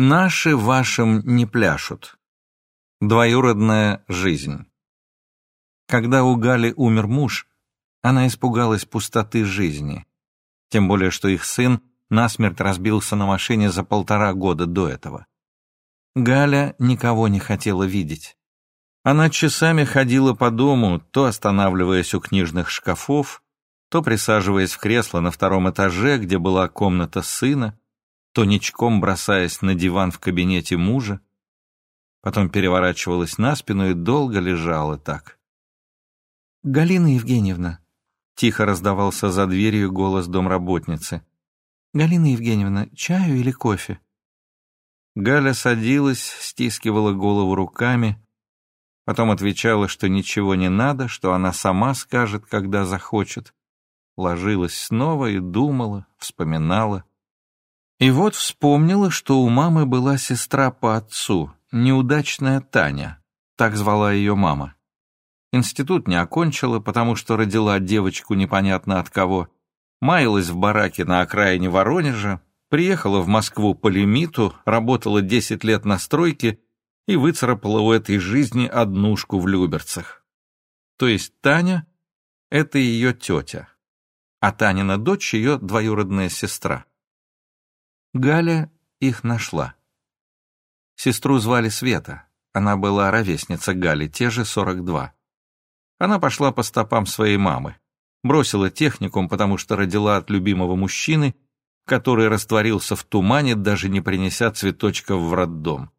Наши вашим не пляшут. Двоюродная жизнь. Когда у Гали умер муж, она испугалась пустоты жизни. Тем более, что их сын насмерть разбился на машине за полтора года до этого. Галя никого не хотела видеть. Она часами ходила по дому, то останавливаясь у книжных шкафов, то присаживаясь в кресло на втором этаже, где была комната сына, то ничком бросаясь на диван в кабинете мужа, потом переворачивалась на спину и долго лежала так. «Галина Евгеньевна», — тихо раздавался за дверью голос домработницы. «Галина Евгеньевна, чаю или кофе?» Галя садилась, стискивала голову руками, потом отвечала, что ничего не надо, что она сама скажет, когда захочет. Ложилась снова и думала, вспоминала. И вот вспомнила, что у мамы была сестра по отцу, неудачная Таня, так звала ее мама. Институт не окончила, потому что родила девочку непонятно от кого, маялась в бараке на окраине Воронежа, приехала в Москву по лимиту, работала 10 лет на стройке и выцарапала у этой жизни однушку в Люберцах. То есть Таня — это ее тетя, а Танина дочь — ее двоюродная сестра. Галя их нашла. Сестру звали Света. Она была ровесница Гали, те же 42. Она пошла по стопам своей мамы. Бросила техникум, потому что родила от любимого мужчины, который растворился в тумане, даже не принеся цветочков в роддом.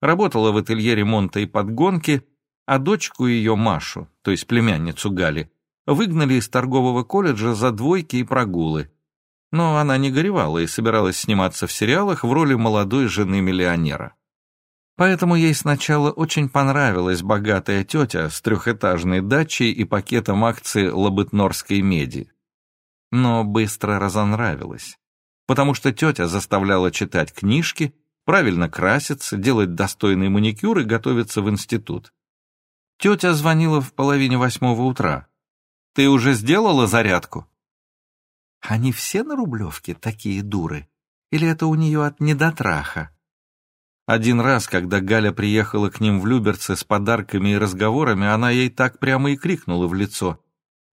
Работала в ателье ремонта и подгонки, а дочку ее, Машу, то есть племянницу Гали, выгнали из торгового колледжа за двойки и прогулы но она не горевала и собиралась сниматься в сериалах в роли молодой жены миллионера. Поэтому ей сначала очень понравилась богатая тетя с трехэтажной дачей и пакетом акций Лабытнорской меди. Но быстро разонравилась, потому что тетя заставляла читать книжки, правильно краситься, делать достойный маникюр и готовиться в институт. Тетя звонила в половине восьмого утра. «Ты уже сделала зарядку?» Они все на Рублевке такие дуры? Или это у нее от недотраха? Один раз, когда Галя приехала к ним в Люберцы с подарками и разговорами, она ей так прямо и крикнула в лицо.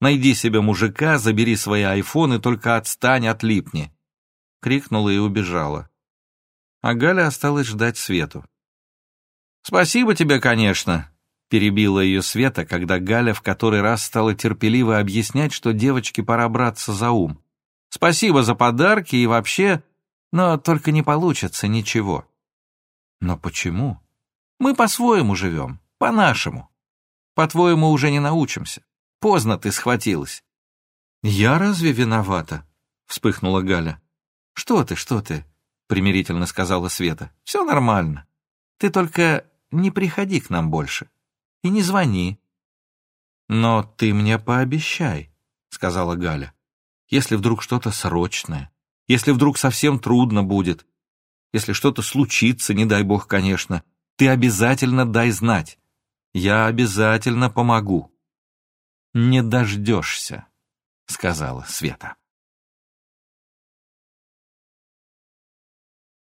«Найди себе мужика, забери свои айфоны, только отстань, отлипни!» Крикнула и убежала. А Галя осталась ждать Свету. «Спасибо тебе, конечно», — перебила ее Света, когда Галя в который раз стала терпеливо объяснять, что девочке пора браться за ум. Спасибо за подарки и вообще, но только не получится ничего. Но почему? Мы по-своему живем, по-нашему. По-твоему, уже не научимся. Поздно ты схватилась. Я разве виновата? Вспыхнула Галя. Что ты, что ты? Примирительно сказала Света. Все нормально. Ты только не приходи к нам больше. И не звони. Но ты мне пообещай, сказала Галя если вдруг что-то срочное, если вдруг совсем трудно будет, если что-то случится, не дай бог, конечно, ты обязательно дай знать. Я обязательно помогу. Не дождешься, сказала Света.